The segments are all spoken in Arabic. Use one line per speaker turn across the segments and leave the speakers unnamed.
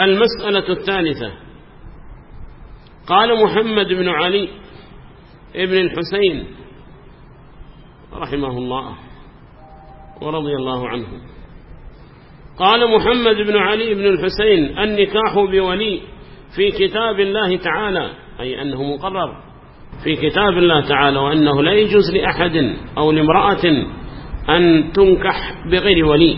المسألة الثالثة. قال محمد بن علي ابن الحسين رحمه الله ورضي الله عنه. قال محمد بن علي بن الحسين النكاح بولي في كتاب الله تعالى أي أنه مقرر في كتاب الله تعالى وأنه لا يجوز لأحد أو لامرأة أن تنكح بغير ولي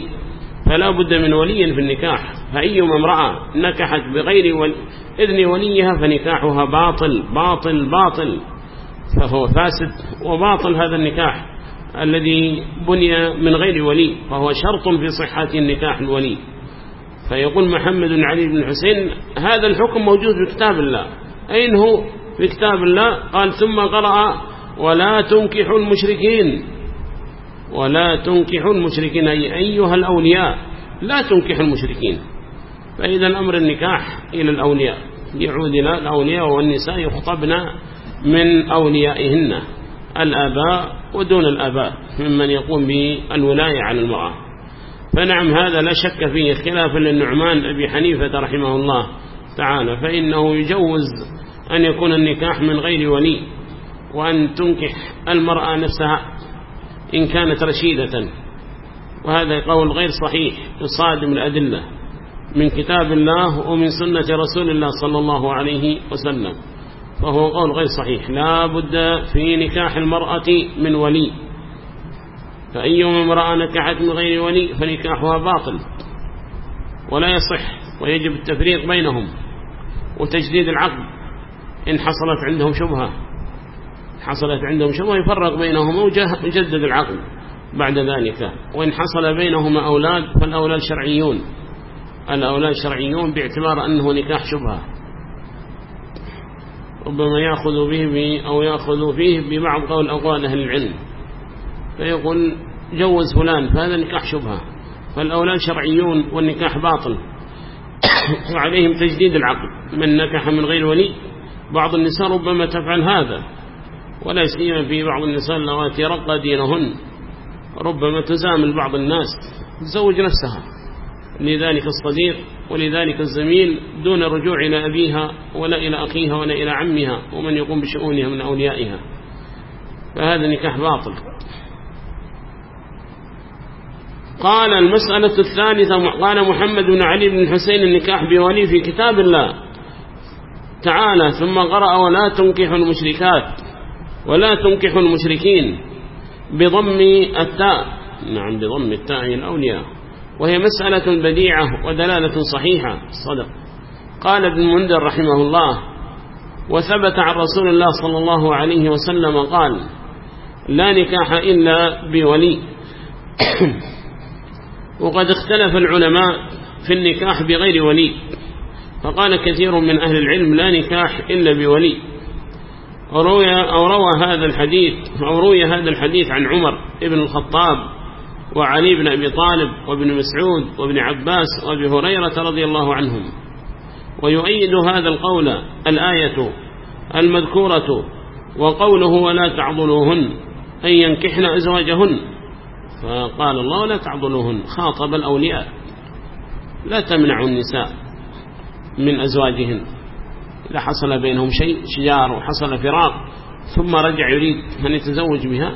فلا بد من ولي في النكاح. فأيما امرأة نكحت بغير إذن وليها فنكاحها باطل باطل باطل. فهو فاسد وباطل هذا النكاح الذي بني من غير ولي فهو شرط في صحة النكاح الولي. فيقول محمد علي بن حسين هذا الحكم موجود في كتاب الله. أين هو؟ في كتاب الله. قال ثم قرأ ولا تنكحوا المشركين. ولا تنكحوا المشركين. أي أيها الأولياء لا تنكحوا المشركين. فإذا الأمر النكاح إلى الأولياء. يعود إلى الأولياء والنساء يخطبن من أوليائهن الآباء ودون الآباء ممن يقوم بالولاية على المرأة. فنعم هذا لا شك فيه خلافا للنعمان أبي حنيفة رحمه الله تعالى فإنه يجوز أن يكون النكاح من غير ولي وأن تنكح المرأة نفسها إن كانت رشيدة. وهذا قول غير صحيح يصادم الأدلة. من كتاب الله ومن سنة رسول الله صلى الله عليه وسلم. فهو قول غير صحيح. لا بد في نكاح المرأة من ولي. فأيما امرأة نكحت من غير ولي فنكاحها باطل. ولا يصح ويجب التفريق بينهم. وتجديد العقد. إن حصلت عندهم شبهة. حصلت عندهم شبهة يفرق بينهما ويجدد العقد بعد ذلك. وإن حصل بينهما أولاد فالأولاد شرعيون. الأولاد شرعيون باعتبار أنه نكاح شبهة ربما يأخذ به أو يأخذ فيه ببعض قول أقوال أهل العلم فيقول جوز فلان فهذا نكاح شبهة فالأولاد شرعيون والنكاح باطل وعليهم تجديد العقد من نكح من غير ولي بعض النساء ربما تفعل هذا ولا سيما في بعض النساء اللواتي رقى دينهن ربما تزامل بعض الناس تزوج نفسها. لذلك الصديق ولذلك الزميل دون الرجوع إلى أبيها ولا إلى أخيها ولا إلى عمها ومن يقوم بشؤونها من أوليائها. فهذا نكاح باطل. قال المسألة الثالثة قال محمد بن علي بن حسين النكاح بولي في كتاب الله. تعالى ثم قرأ ولا تنكحوا المشركات ولا تنكحوا المشركين بضم التاء. نعم بضم التاء الأولياء. وهي مسألة بديعة ودلالة صحيحة. صدق. قال ابن منذر رحمه الله وثبت عن رسول الله صلى الله عليه وسلم قال لا نكاح إلا بولي. وقد اختلف العلماء في النكاح بغير ولي. فقال كثير من أهل العلم لا نكاح إلا بولي. أو روى هذا الحديث أو روي هذا الحديث عن عمر ابن الخطاب وعلي بن أبي طالب وابن مسعود وابن عباس وأبي هريرة رضي الله عنهم. ويؤيد هذا القول الآية المذكورة وقوله ولا تعضلوهن أن ينكحن أزواجهن. فقال الله لا تعضلوهن خاطب الأولياء. لا تمنعوا النساء من أزواجهن. إذا حصل بينهم شيء شجار وحصل فراق ثم رجع يريد أن يتزوج بها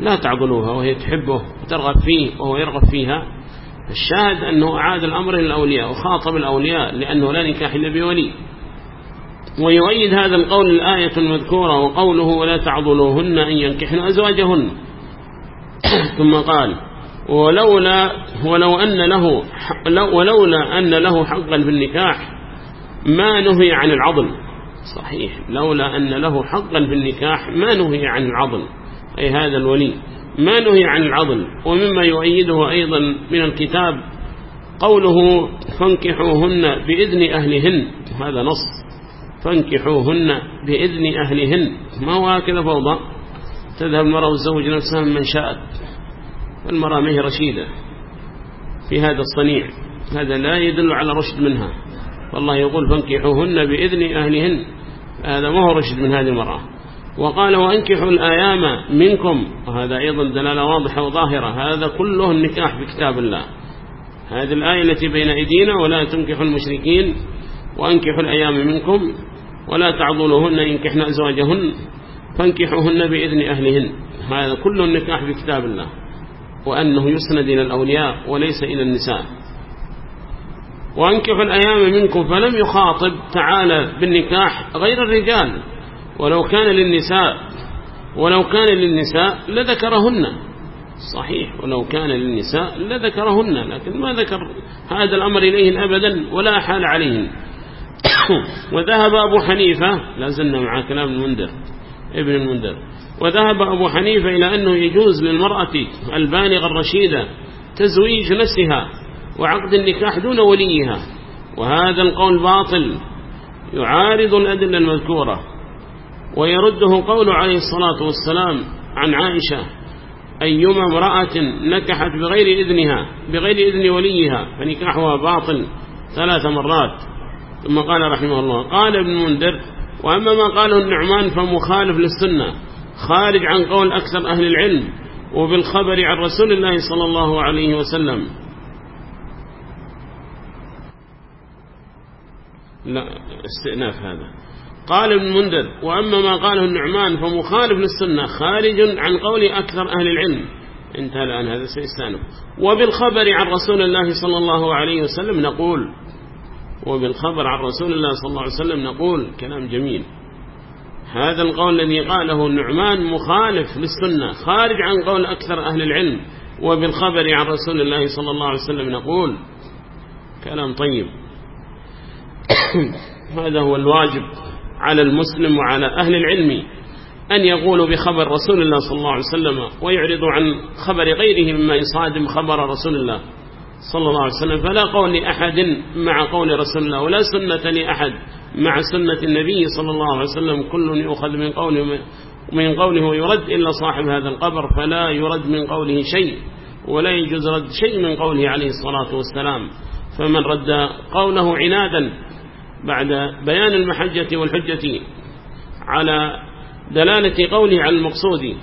لا تعضلوها وهي تحبه وترغب فيه وهو يرغب فيها. الشاهد أنه أعاد الأمر للأولياء وخاطب الأولياء لأنه لا نكاح إلا بولي. ويؤيد هذا القول الآية المذكورة وقوله ولا تعضلوهن أن ينكحن أزواجهن. ثم قال ولولا ولو أن له ولولا أن له حقا في النكاح ما نهي عن العضل. صحيح لولا أن له حقا في النكاح ما نهي عن العضل. أي هذا الولي. ما نهي عن العضل ومما يؤيده أيضا من الكتاب قوله فانكحوهن بإذن أهلهن. هذا نص. فانكحوهن بإذن أهلهن. ما هو هكذا فوضى؟ تذهب المرأة وتزوج نفسها من شاءت. والمرأة ما هي رشيدة في هذا الصنيع. هذا لا يدل على رشد منها. والله يقول فانكحوهن بإذن أهلهن. هذا ما هو رشد من هذه المرأة. وقال وأنكحوا الآيام منكم. وهذا أيضا دلالة واضحة وظاهرة. هذا كله النكاح بكتاب الله. هذه الآية التي بين أيدينا ولا تنكحوا المشركين وأنكحوا الأيام منكم ولا تعضلوهن ينكحن أزواجهن فانكحوهن بإذن أهلهن. هذا كل النكاح بكتاب الله. وأنه يسند إلى الأولياء وليس إلى النساء. وأنكحوا الأيام منكم فلم يخاطب تعالى بالنكاح غير الرجال. ولو كان للنساء ولو كان للنساء لذكرهن. صحيح ولو كان للنساء لذكرهن لكن ما ذكر هذا الأمر إليهن أبدا ولا حال عليهن. وذهب أبو حنيفة لا زلنا مع كلام المنذر ابن المنذر. وذهب أبو حنيفة إلى أنه يجوز للمرأة البالغة الرشيدة تزويج نفسها وعقد النكاح دون وليها. وهذا القول باطل يعارض الأدلة المذكورة. ويرده قول عليه الصلاة والسلام عن عائشة أيما امرأة نكحت بغير إذنها بغير إذن وليها فنكاحها باطل ثلاث مرات. ثم قال رحمه الله قال ابن منذر وأما ما قاله النعمان فمخالف للسنة خارج عن قول أكثر أهل العلم وبالخبر عن رسول الله صلى الله عليه وسلم. لا استئناف هذا. قال ابن منذر وأما ما قاله النعمان فمخالف للسنة خارج عن قول أكثر أهل العلم. انتهى الآن هذا سيستأنف. وبالخبر عن رسول الله صلى الله عليه وسلم نقول وبالخبر عن رسول الله صلى الله عليه وسلم نقول كلام جميل. هذا القول الذي قاله النعمان مخالف للسنة خارج عن قول أكثر أهل العلم. وبالخبر عن رسول الله صلى الله عليه وسلم نقول كلام طيب. هذا هو الواجب. على المسلم وعلى أهل العلم أن يقولوا بخبر رسول الله صلى الله عليه وسلم ويعرضوا عن خبر غيره مما يصادم خبر رسول الله صلى الله عليه وسلم. فلا قول لأحد مع قول رسول الله ولا سنة لأحد مع سنة النبي صلى الله عليه وسلم. كل يؤخذ من قوله من قوله ويرد إلا صاحب هذا القبر فلا يرد من قوله شيء ولا يجوز رد شيء من قوله عليه الصلاة والسلام. فمن رد قوله عنادا بعد بيان المحجة والحجة على دلالة قوله على المقصود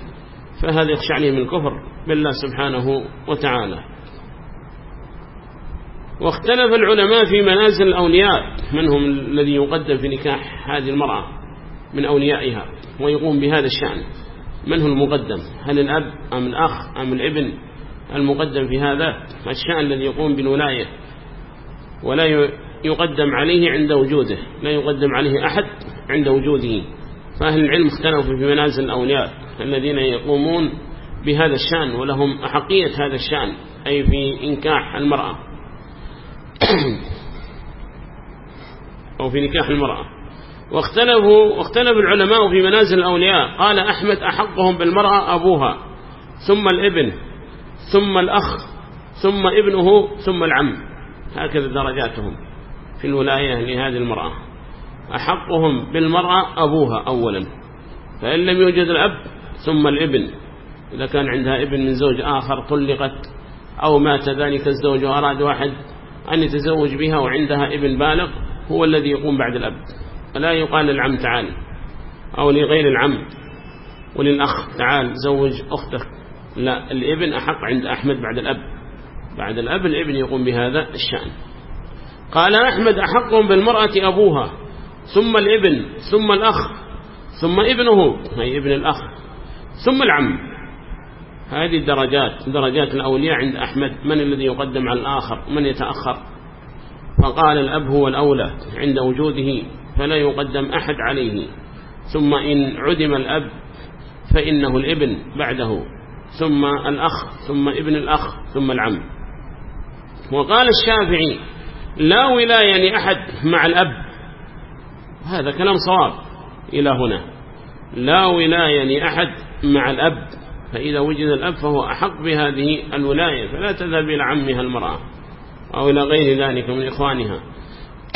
فهذا يخشى عليه من الكفر بالله سبحانه وتعالى. واختلف العلماء في منازل الأولياء من هم الذي يقدم في نكاح هذه المرأة من أوليائها ويقوم بهذا الشأن. من هو المقدم؟ هل الأب أم الأخ أم الابن المقدم في هذا؟ الشأن الذي يقوم بالولاية. ولا يقدم عليه عند وجوده لا يقدم عليه أحد عند وجوده. فأهل العلم اختلفوا في منازل الأولياء الذين يقومون بهذا الشأن ولهم أحقية هذا الشأن أي في إنكاح المرأة. أو في نكاح المرأة. واختلفوا واختلف العلماء في منازل الأولياء. قال أحمد أحقهم بالمرأة أبوها ثم الإبن ثم الأخ ثم ابنه ثم العم. هكذا درجاتهم. في الولاية لهذه المرأة. أحقهم بالمرأة أبوها أولا. فإن لم يوجد الأب ثم الابن. إذا كان عندها ابن من زوج آخر طلقت أو مات ذلك الزوج وأراد واحد أن يتزوج بها وعندها ابن بالغ هو الذي يقوم بعد الأب. فلا يقال للعم تعال أو لغير العم. وللأخ تعال زوج أختك لا الابن أحق عند أحمد بعد الأب. بعد الأب الابن يقوم بهذا الشأن. قال أحمد أحقهم بالمرأة أبوها ثم الإبن ثم الأخ ثم ابنه أي ابن الأخ ثم العم. هذه الدرجات درجات الأولياء عند أحمد. من الذي يقدم على الآخر؟ من يتأخر؟ فقال الأب هو الأولى عند وجوده فلا يقدم أحد عليه. ثم إن عدم الأب فإنه الإبن بعده. ثم الأخ ثم ابن الأخ ثم العم. وقال الشافعي لا ولاية لأحد مع الأب. هذا كلام صواب إلى هنا. لا ولاية لأحد مع الأب. فإذا وجد الأب فهو أحق بهذه الولاية فلا تذهب إلى عمها المرأة أو إلى غير ذلك من إخوانها.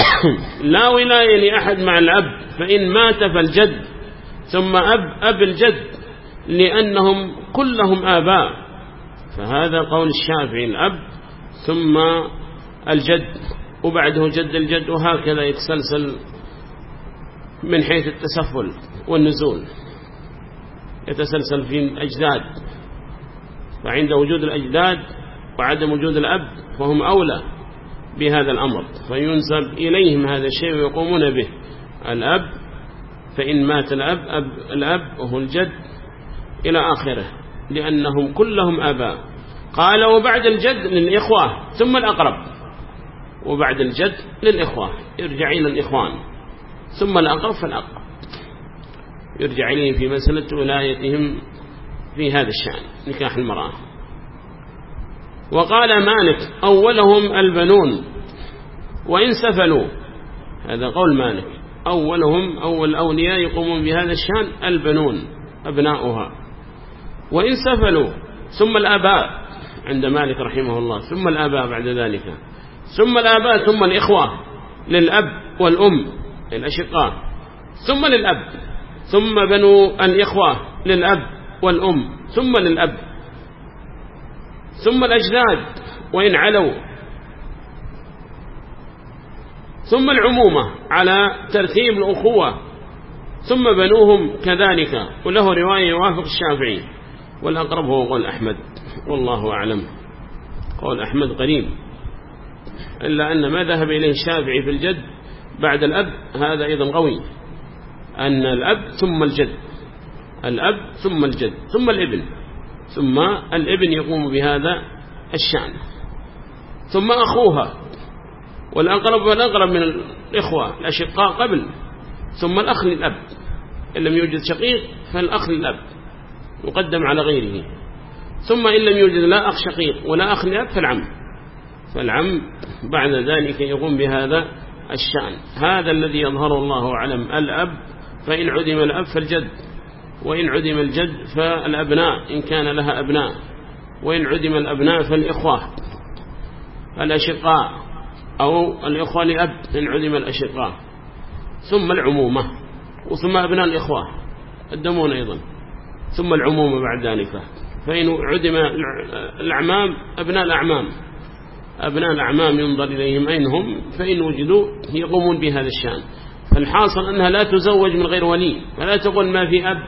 لا ولاية لأحد مع الأب فإن مات فالجد. ثم أب أب الجد لأنهم كلهم آباء. فهذا قول الشافعي الأب ثم الجد. وبعده جد الجد وهكذا يتسلسل من حيث التسفل والنزول. يتسلسل في الأجداد. فعند وجود الأجداد وعدم وجود الأب فهم أولى بهذا الأمر. فينسب إليهم هذا الشيء ويقومون به. الأب فإن مات الأب أب الأب وهو الجد إلى آخره. لأنهم كلهم أباء. قال وبعد الجد للإخوة ثم الأقرب. وبعد الجد للإخوة يرجع إلى الإخوان. ثم الأقرب فالأقرب. يرجع إليه في مسألة ولايتهم في هذا الشأن نكاح المرأة. وقال مالك أولهم البنون وإن سفلوا. هذا قول مالك. أولهم أول أولياء يقومون بهذا الشأن البنون أبناؤها. وإن سفلوا ثم الآباء عند مالك رحمه الله. ثم الآباء بعد ذلك. ثم الآباء ثم الإخوة للأب والأم الأشقاء ثم للأب ثم بنو الإخوة للأب والأم ثم للأب ثم الأجداد وإن علوا ثم العمومة على ترتيب الأخوة ثم بنوهم كذلك. وله رواية يوافق الشافعي والأقرب هو قول أحمد والله أعلم. قول أحمد قريب إلا أن ما ذهب إليه الشافعي في الجد بعد الأب هذا أيضا قوي. أن الأب ثم الجد. الأب ثم الجد ثم الابن. ثم الابن يقوم بهذا الشأن. ثم أخوها. والأقرب والأقرب من الإخوة الأشقاء قبل. ثم الأخ للأب. إن لم يوجد شقيق فالأخ للأب. يقدم على غيره. ثم إن لم يوجد لا أخ شقيق ولا أخ لأب فالعم. فالعم بعد ذلك يقوم بهذا الشأن. هذا الذي يظهر الله علم الأب فإن عدم الأب فالجد وإن عدم الجد فالأبناء إن كان لها أبناء وإن عدم الأبناء فالإخوة الأشقاء أو الإخوة لأب إن عدم الأشقاء. ثم العمومة وثم أبناء الإخوة الدمون أيضا. ثم العمومة بعد ذلك. فإن عدم الأعمام أبناء الأعمام. أبناء الأعمام ينظر إليهم أين هم فإن وجدوا يقومون بهذا الشأن. فالحاصل أنها لا تزوج من غير ولي فلا تقول ما في أب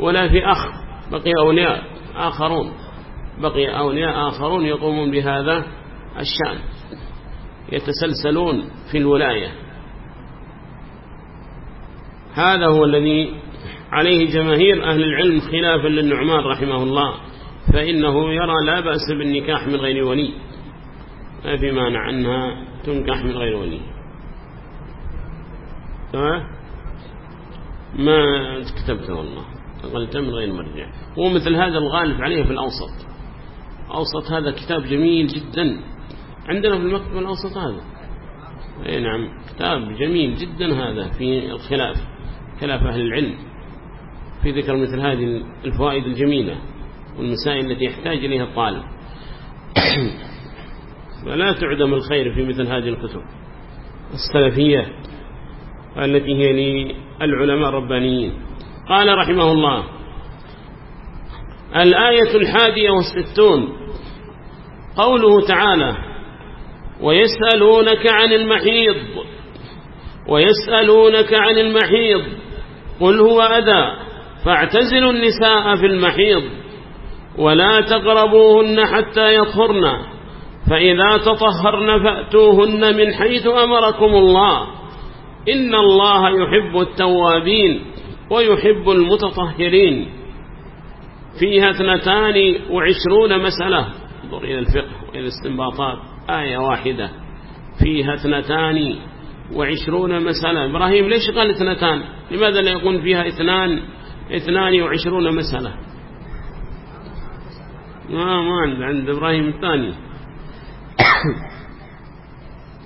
ولا في أخ بقي أولياء آخرون. بقي أولياء آخرون يقومون بهذا الشأن. يتسلسلون في الولاية. هذا هو الذي عليه جماهير أهل العلم خلافا للنعمان رحمه الله فإنه يرى لا بأس بالنكاح من غير ولي. ما في مانع أنها تنكح من غير ولي. ما كتبت والله. قلت من غير مرجع. هو مثل هذا الغالب عليه في الأوسط. أوسط هذا كتاب جميل جدا. عندنا في المكتب الأوسط هذا. أي نعم. كتاب جميل جدا هذا في الخلاف. خلاف أهل العلم. في ذكر مثل هذه الفوائد الجميلة والمسائل التي يحتاج إليها الطالب. فلا تعدم الخير في مثل هذه الكتب. السلفية التي هي للعلماء الربانيين. قال رحمه الله الآية الحادية والستون قوله تعالى ويسألونك عن المحيض ويسألونك عن المحيض قل هو أذى فاعتزلوا النساء في المحيض ولا تقربوهن حتى يطهرن. فإذا تطهرن فأتوهن من حيث أمركم الله. إن الله يحب التوابين ويحب المتطهرين. فيها اثنتان وعشرون مسألة. انظر إلى الفقه وإلى الاستنباطات. آية واحدة. فيها اثنتان وعشرون مسألة. إبراهيم ليش قال اثنتان؟ لماذا لا يكون فيها اثنان؟ اثنان وعشرون مسألة. ما ما عند إبراهيم الثاني.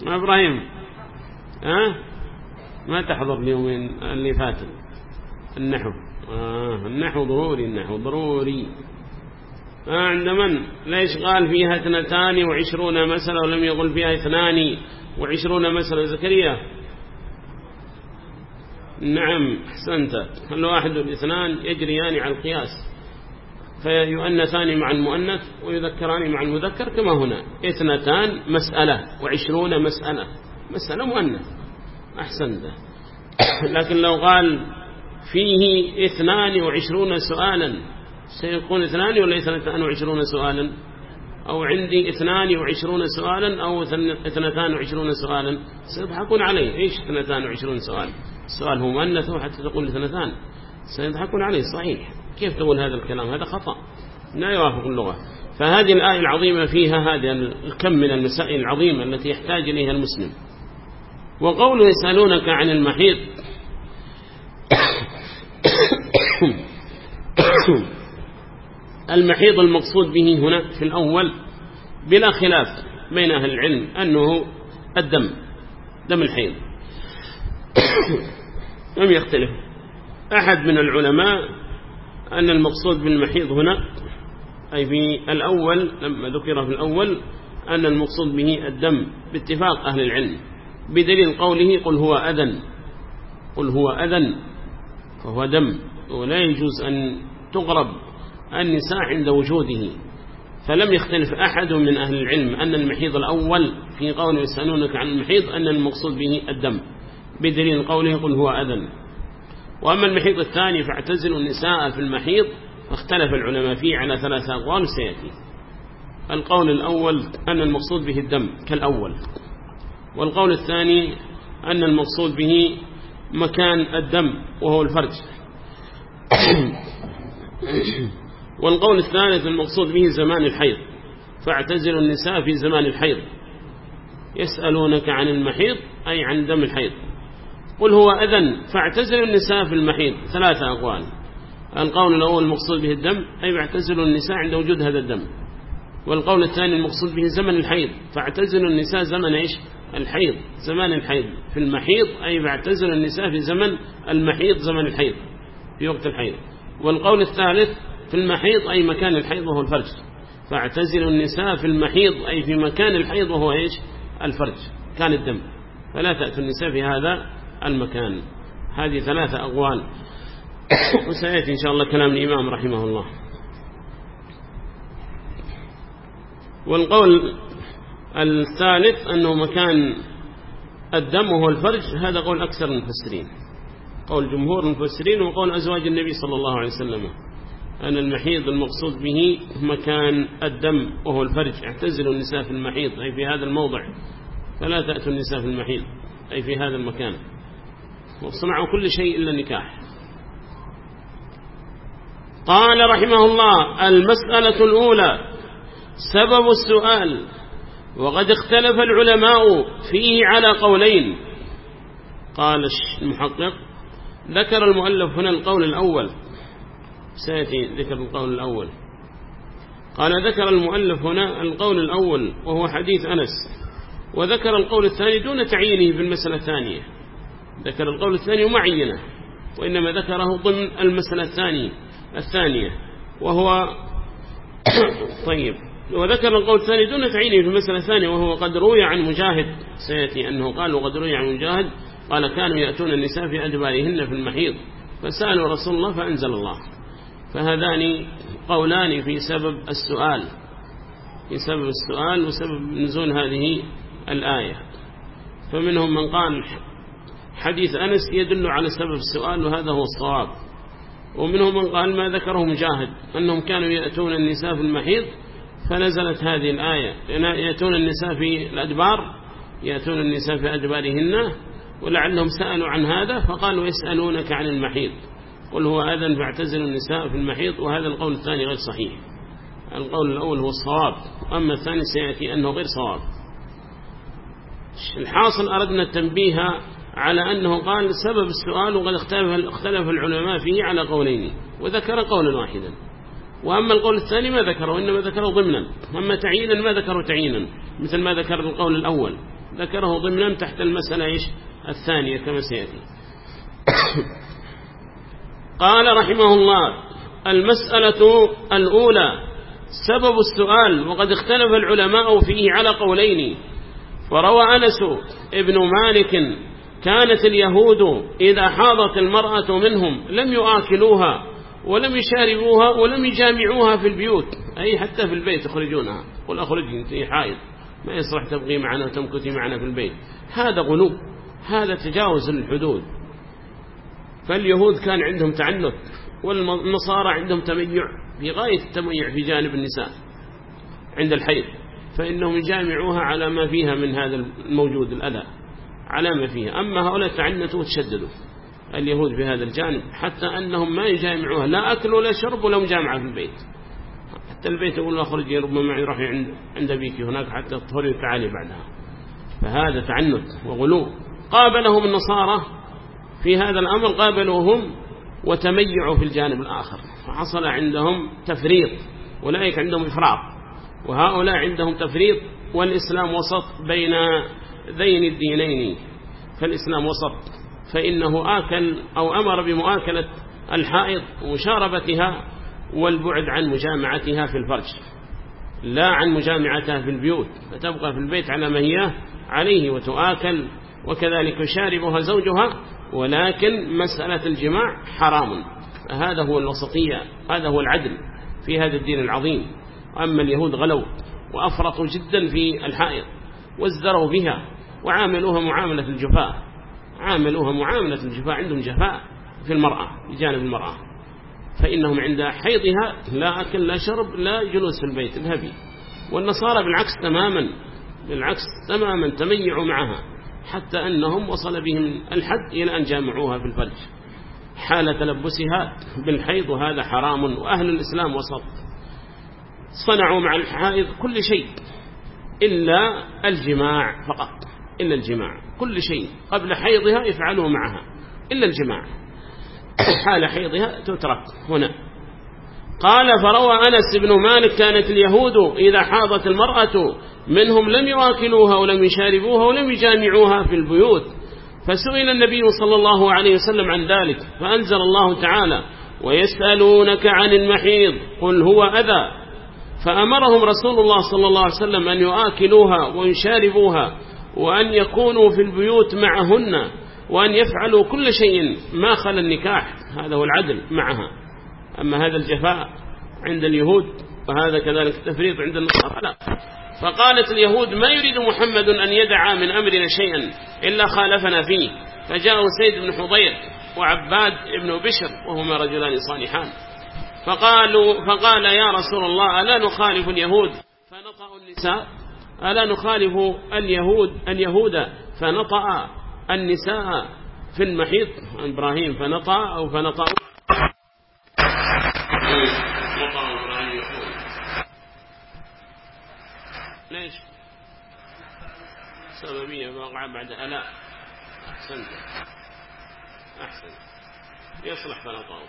ما إبراهيم. ها؟ ما تحضر اليومين اللي فاتوا. النحو. آه النحو ضروري النحو ضروري. آه عند من؟ ليش قال فيها اثنتان وعشرون مسألة ولم يقل فيها اثنان وعشرون مسألة؟ زكريا. نعم أحسنت. الواحد والاثنان يجريان على القياس؟ فيؤنثان مع المؤنث ويذكران مع المذكر كما هنا. اثنتان مسألة وعشرون مسألة. مسألة مؤنث. أحسنت لكن لو قال فيه اثنان وعشرون سؤالا سيكون اثنان ولا اثنان وعشرون سؤالا؟ أو عندي اثنان وعشرون سؤالا أو اثنتان وعشرون سؤالا؟ سيضحكون علي إيش اثنتان وعشرون سؤال؟ السؤال هو مؤنث حتى تقول اثنتان. سيضحكون عليه. صحيح. كيف تقول هذا الكلام؟ هذا خطأ. لا يوافق اللغة. فهذه الآية العظيمة فيها هذه الكم من المسائل العظيمة التي يحتاج إليها المسلم. وقوله يسألونك عن المحيط. المحيط المقصود به هنا في الأول بلا خلاف بين أهل العلم أنه الدم دم الحيض. لم يختلف. أحد من العلماء أن المقصود بالمحيض هنا أي في الأول لما ذكر في الأول أن المقصود به الدم باتفاق أهل العلم. بدليل قوله قل هو أذن. قل هو أذن فهو دم. ولا يجوز أن تغرب النساء عند وجوده. فلم يختلف أحد من أهل العلم أن المحيض الأول في قول يسألونك عن المحيض أن المقصود به الدم. بدليل قوله قل هو أذن. وأما المحيض الثاني فاعتزلوا النساء في المحيض فاختلف العلماء فيه على ثلاثة أقوال سيأتي القول الأول أن المقصود به الدم كالأول. والقول الثاني أن المقصود به مكان الدم وهو الفرج. والقول الثالث المقصود به زمان الحيض. فاعتزلوا النساء في زمان الحيض. يسألونك عن المحيض أي عن دم الحيض. قل هو أذن فاعتزلوا النساء في المحيض. ثلاثة أقوال. القول الأول المقصود به الدم أي فاعتزلوا النساء عند وجود هذا الدم. والقول الثاني المقصود به زمن الحيض فاعتزلوا النساء زمن إيش؟ الحيض. زمان الحيض. في المحيض أي فاعتزلوا النساء في زمن المحيض زمن الحيض في وقت الحيض. والقول الثالث في المحيض أي مكان الحيض وهو الفرج. فاعتزلوا النساء في المحيض أي في مكان الحيض وهو إيش؟ الفرج. كان الدم. فلا تأتوا النساء في هذا المكان. هذه ثلاثة أقوال. وسيأتي إن شاء الله كلام الإمام رحمه الله. والقول الثالث أنه مكان الدم وهو الفرج هذا قول أكثر المفسرين. قول جمهور المفسرين وقول أزواج النبي صلى الله عليه وسلم. أن المحيض المقصود به مكان الدم وهو الفرج. اعتزلوا النساء في المحيض أي في هذا الموضع. فلا تأتوا النساء في المحيض أي في هذا المكان. وصنعوا كل شيء إلا النكاح. قال رحمه الله المسألة الأولى سبب السؤال وقد اختلف العلماء فيه على قولين. قال المحقق ذكر المؤلف هنا القول الأول. سيأتي ذكر القول الأول. قال ذكر المؤلف هنا القول الأول وهو حديث أنس. وذكر القول الثاني دون تعيينه في المسألة الثانية. ذكر القول الثاني ومعينه وإنما ذكره ضمن المسألة الثانية الثانية وهو طيب وذكر القول الثاني دون تعيينه في المسألة الثانية وهو قد روي عن مجاهد سيأتي أنه قال وقد روي عن مجاهد قال كانوا يأتون النساء في أدبارهن في المحيض فسألوا رسول الله فأنزل الله. فهذان قولان في سبب السؤال في سبب السؤال وسبب نزول هذه الآية. فمنهم من قال حديث أنس يدل على سبب السؤال وهذا هو الصواب. ومنهم من قال ما ذكره مجاهد أنهم كانوا يأتون النساء في المحيض فنزلت هذه الآية. يأتون النساء في الأدبار يأتون النساء في أدبارهن ولعلهم سألوا عن هذا فقالوا يسألونك عن المحيض. قل هو أذن فاعتزلوا النساء في المحيط وهذا القول الثاني غير صحيح. القول الأول هو الصواب أما الثاني سيأتي أنه غير صواب. الحاصل أردنا التنبيه على أنه قال سبب السؤال وقد اختلف, اختلف العلماء فيه على قولين وذكر قولا واحدا. وأما القول الثاني ما ذكره وإنما ذكره ضمنا. أما تعيينا ما ذكره تعيينا مثل ما ذكر القول الأول. ذكره ضمنا تحت المسألة إيش؟ الثانية كما سيأتي. قال رحمه الله المسألة الأولى سبب السؤال وقد اختلف العلماء فيه على قولين. وروى أنس ابن مالك كانت اليهود إذا حاضت المرأة منهم لم يآكلوها ولم يشاربوها ولم يجامعوها في البيوت أي حتى في البيت يخرجونها. قل أخرجي أنت حائض. ما يصلح تبغي معنا وتمكتي معنا في البيت. هذا غلو هذا تجاوز الحدود. فاليهود كان عندهم تعنت والنصارى عندهم تميع في غاية التميع في جانب النساء عند الحيض. فإنهم يجامعوها على ما فيها من هذا الموجود الأذى. على ما فيها. أما هؤلاء تعنتوا وتشددوا اليهود في هذا الجانب حتى أنهم ما يجامعوها لا أكل ولا شرب ولا مجامعة في البيت. حتى البيت يقول له أخرجي ربما معي روحي عند, عند بيك هناك حتى تطهري وتعالي بعدها. فهذا تعنت وغلو. قابلهم النصارى في هذا الأمر قابلوهم وتميعوا في الجانب الآخر. فحصل عندهم تفريط أولئك عندهم إفراط. وهؤلاء عندهم تفريط والإسلام وسط بين ذين الدينين فالإسلام وسط. فإنه آكل أو أمر بمؤاكلة الحائض ومشاربتها والبعد عن مجامعتها في الفرج. لا عن مجامعتها في البيوت فتبقى في البيت على ما هي عليه وتؤاكل وكذلك يشاربها زوجها ولكن مسألة الجماع حرام. فهذا هو الوسطية هذا هو العدل في هذا الدين العظيم. أما اليهود غلوا وأفرطوا جدا في الحائض وازدروا بها وعاملوها معاملة الجفاء. عاملوها معاملة الجفاء عندهم جفاء في المرأة بجانب المرأة. فإنهم عند حيضها لا أكل لا شرب لا جلوس في البيت الهبي والنصارى بالعكس تماما بالعكس تماما تميعوا معها حتى أنهم وصل بهم الحد إلى أن جامعوها في الفرج. حال تلبسها بالحيض وهذا حرام وأهل الإسلام وسط. صنعوا مع الحائض كل شيء إلا الجماع فقط. إلا الجماع كل شيء قبل حيضها يفعلوا معها. إلا الجماع حال حيضها تترك. هنا. قال فروى أنس بن مالك كانت اليهود إذا حاضت المرأة منهم لم يواكلوها ولم يشاربوها ولم يجامعوها في البيوت. فسئل النبي صلى الله عليه وسلم عن ذلك. فأنزل الله تعالى ويسألونك عن المحيض. قل هو أذى. فأمرهم رسول الله صلى الله عليه وسلم أن يؤكلوها ويشاربوها. وأن يكونوا في البيوت معهن وأن يفعلوا كل شيء ما خل النكاح هذا هو العدل معها. أما هذا الجفاء عند اليهود وهذا كذلك التفريط عند النصارى. لا. فقالت اليهود ما يريد محمد أن يدعى من أمرنا شيئا إلا خالفنا فيه؟ فجاءوا سيد بن حضير وعباد بن بشر وهما رجلان صالحان. فقالوا فقال يا رسول الله ألا نخالف اليهود؟ فنطأ النساء. ألا نخالف اليهود اليهود فنطأ النساء في المحيط. إبراهيم فنطأ أو فنطأ. ليش؟ سببية واقعة بعد ألا. أحسنت. أحسن يصلح فنطأ.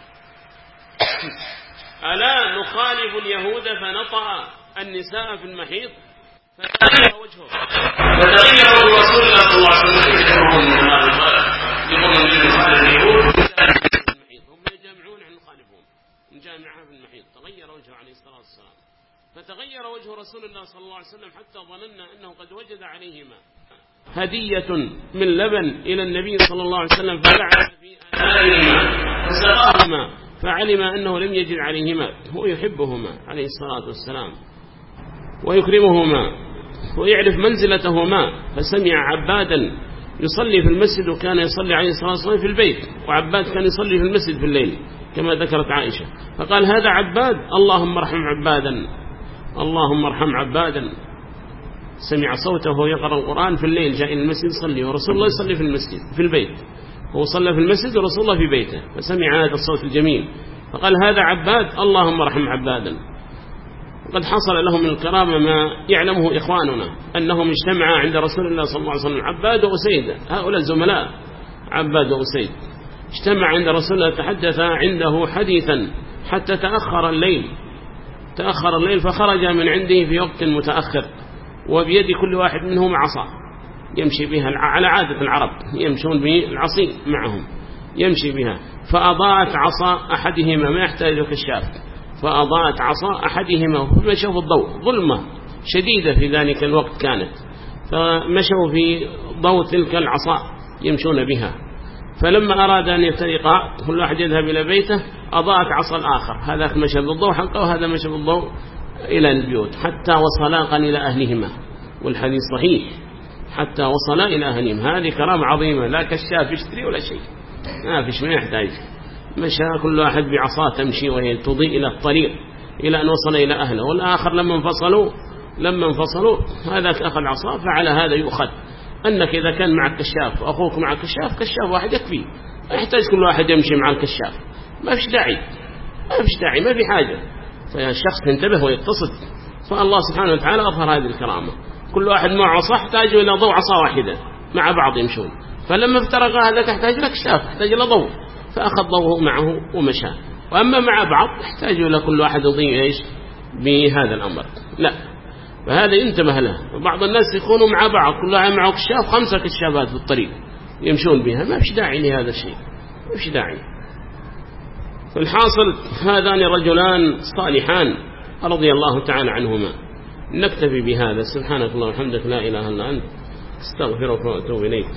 ألا نخالف اليهود فنطأ النساء في المحيط. فتغير وجهه. فتغير صلى الله عليه وسلم من في تغير وجهه عليه الصلاة والسلام. فتغير وجه رسول الله صلى الله عليه وسلم حتى ظننا أنه قد وجد عليهما هدية من لبن إلى النبي صلى الله عليه وسلم فسقاهما فعلم أنه لم يجد عليهما. هو يحبهما عليه الصلاة والسلام ويكرمهما. ويعرف منزلتهما فسمع عبادا يصلي في المسجد وكان يصلي عليه الصلاة والسلام في البيت وعباد كان يصلي في المسجد في الليل كما ذكرت عائشة. فقال هذا عباد اللهم ارحم عبادا اللهم ارحم عبادا. سمع صوته يقرأ القرآن في الليل جاء إلى المسجد يصلي ورسول الله يصلي في المسجد في البيت. هو صلى في المسجد ورسول الله في بيته فسمع هذا الصوت الجميل. فقال هذا عباد اللهم ارحم عبادا. قد حصل لهم من الكرامة ما يعلمه إخواننا أنهم اجتمعا عند رسول الله صلى الله عليه وسلم عباد وأسيد هؤلاء الزملاء عباد وأسيد. اجتمع عند رسول الله تحدث عنده حديثا حتى تأخر الليل. تأخر الليل فخرج من عنده في وقت متأخر وبيد كل واحد منهم عصا. يمشي بها على عادة العرب يمشون بالعصي معهم. يمشي بها. فأضاءت عصا أحدهما ما يحتاج كشاف فأضاءت عصا أحدهما فمشوا في الضوء ظلمة شديدة في ذلك الوقت كانت. فمشوا في ضوء تلك العصا يمشون بها. فلما أراد أن يفترقا كل واحد يذهب إلى بيته أضاءت عصا الآخر. هذا مشى بالضوء حقه وهذا مشى بالضوء إلى البيوت حتى وصلا إلى أهلهما. والحديث صحيح. حتى وصلا إلى أهلهما. هذه كرامة عظيمة لا كشاف يشتري ولا شيء. ما فيش ما يحتاج. مشى كل واحد بعصا تمشي وهي تضيء إلى الطريق إلى أن وصل إلى أهله والآخر لما انفصلوا لما انفصلوا هذاك أخذ عصا فعلى هذا يؤخذ. أنك إذا كان معك كشاف وأخوك معك كشاف كشاف واحد يكفي. يحتاج كل واحد يمشي مع الكشاف. ما فيش داعي ما فيش داعي ما في حاجة. فالشخص ينتبه ويتصد فالله سبحانه وتعالى أظهر هذه الكرامة. كل واحد معه عصا يحتاج إلى ضوء عصا واحدة مع بعض يمشون. فلما افترق هذا يحتاج لك شاف يحتاج إلى ضوء. فأخذ ضوءه معه ومشى. وأما مع بعض يحتاج إلى كل واحد يضيء إيش؟ بهذا الأمر. لا. فهذا ينتبه له. وبعض الناس يكونوا مع بعض كل واحد معه كشاف خمسة كشافات في الطريق يمشون بها. ما فيش داعي لهذا الشيء. ما فيش داعي. الحاصل هذان رجلان صالحان رضي الله تعالى عنهما. نكتفي بهذا. سبحانك اللهم وبحمدك. لا إله إلا أنت. أستغفرك وأتوب إليك.